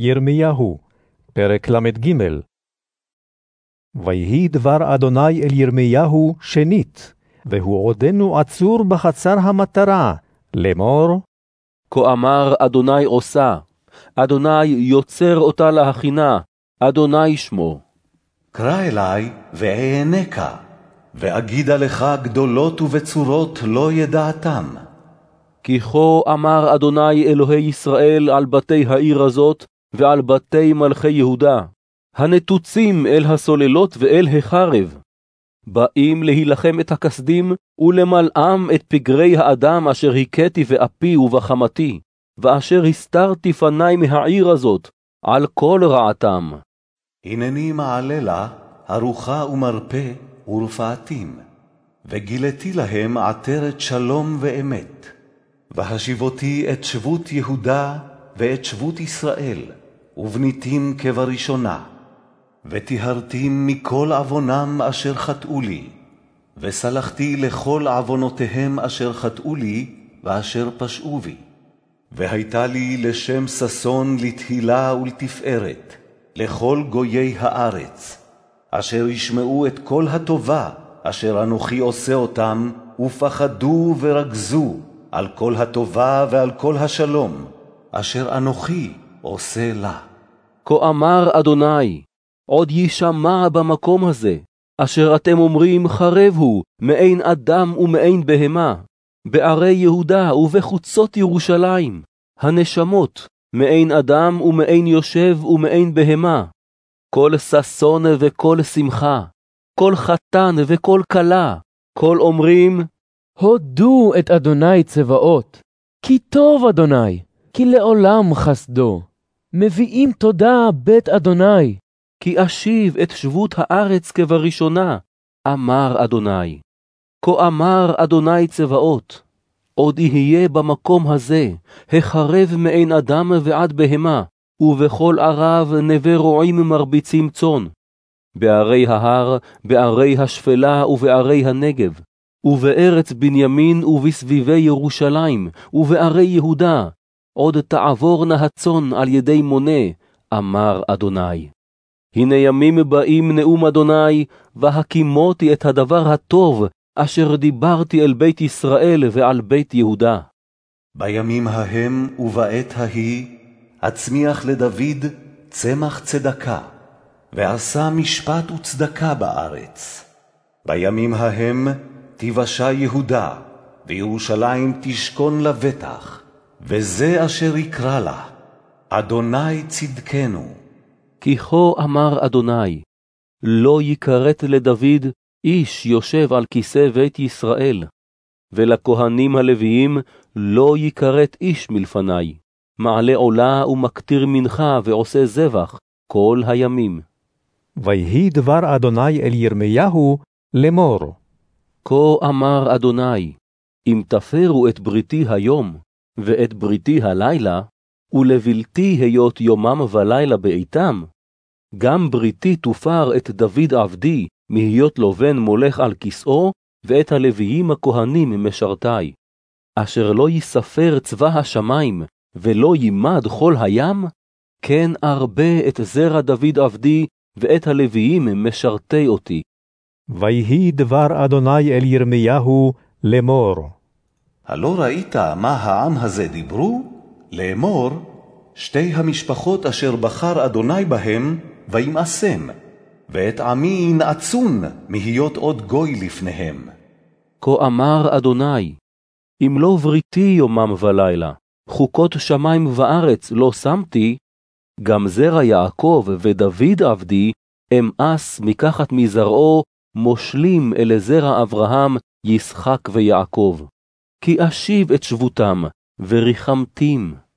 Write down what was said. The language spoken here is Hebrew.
ירמיהו, פרק ל"ג ויהי דבר אדוני אל ירמיהו שנית, והוא עודנו עצור בחצר המטרה, לאמור, כה אמר אדוני עושה, אדוני יוצר אותה להכינה, אדוני שמו. קרא אלי ואענקה, ואגידה לך גדולות ובצורות לא ידעתם. כי כה אמר אדוני אלוהי ישראל על בתי העיר הזאת, ועל בתי מלכי יהודה, הנתוצים אל הסוללות ואל החרב. באים להילחם את הכסדים, ולמלאם את פגרי האדם אשר הכיתי באפי ובחמתי, ואשר הסתרתי פני מהעיר הזאת, על כל רעתם. הנני מעלה לה ארוחה ומרפא ורפאתים, וגיליתי להם עטרת שלום ואמת, והשיבותי את שבות יהודה ואת שבות ישראל, ובניתים כבראשונה, וטיהרתים מכל עוונם אשר חטאו לי, וסלחתי לכל עוונותיהם אשר חטאו לי, ואשר פשעו בי. והייתה לי לשם ששון לתהילה ולתפארת, לכל גויי הארץ, אשר ישמעו את כל הטובה אשר אנוכי עושה אותם, ופחדו ורגזו על כל הטובה ועל כל השלום, אשר אנוכי עושה לה. כה אמר אדוני, עוד יישמע במקום הזה, אשר אתם אומרים חרב הוא, מעין אדם ומעין בהמה, בערי יהודה ובחוצות ירושלים, הנשמות, מעין אדם ומעין יושב ומעין בהמה, כל ששון וכל שמחה, כל חתן וכל כלה, כל אומרים, הודו את אדוני צבאות, כי טוב אדוני, כי לעולם חסדו. מביאים תודה בית אדוני. כי אשיב את שבות הארץ כבראשונה, אמר אדוני. כה אמר אדוני צבאות, עוד יהיה במקום הזה, החרב מעין אדם ועד בהמה, ובכל ערב נווה רועים מרביצים צאן. בערי ההר, בערי השפלה ובערי הנגב, ובארץ בנימין ובסביבי ירושלים, ובערי יהודה, עוד תעבורנה הצאן על ידי מונה, אמר אדוני. הנה ימים באים נאום אדוני, והקימותי את הדבר הטוב, אשר דיברתי אל בית ישראל ועל בית יהודה. בימים ההם ובעת ההיא, אצמיח לדוד צמח צדקה, ועשה משפט וצדקה בארץ. בימים ההם תיוושע יהודה, וירושלים תשכון לבטח, וזה אשר יקרא לה, אדוני צדקנו. כי כה אמר אדוני, לא יכרת לדוד איש יושב על כיסא בית ישראל, ולכהנים הלוויים לא יכרת איש מלפני, מעלה עולה ומקטיר מנחה ועושה זבח כל הימים. ויהי דבר אדוני אל ירמיהו לאמור. כה אמר אדוני, אם תפרו את בריתי היום, ואת בריתי הלילה, ולבלתי היות יומם ולילה בעיתם, גם בריתי תופר את דוד עבדי, מהיות לו בן מולך על כסאו, ואת הלוויים הכהנים משרתי. אשר לא יספר צבא השמיים, ולא יימד כל הים, כן ארבה את זרע דוד עבדי, ואת הלוויים משרתי אותי. ויהי דבר אדוני אל ירמיהו לאמור. הלא ראית מה העם הזה דיברו? לאמור, שתי המשפחות אשר בחר אדוני בהם, וימאסם, ואת עמי ינעצון מהיות עוד גוי לפניהם. כה אמר אדוני, אם לא בריתי יומם ולילה, חוקות שמים וארץ לא שמתי, גם זרע יעקב ודוד עבדי, אמאס מקחת מזרעו, מושלים אל זרע אברהם, ישחק ויעקב. כי אשיב את שבותם, וריחמתים.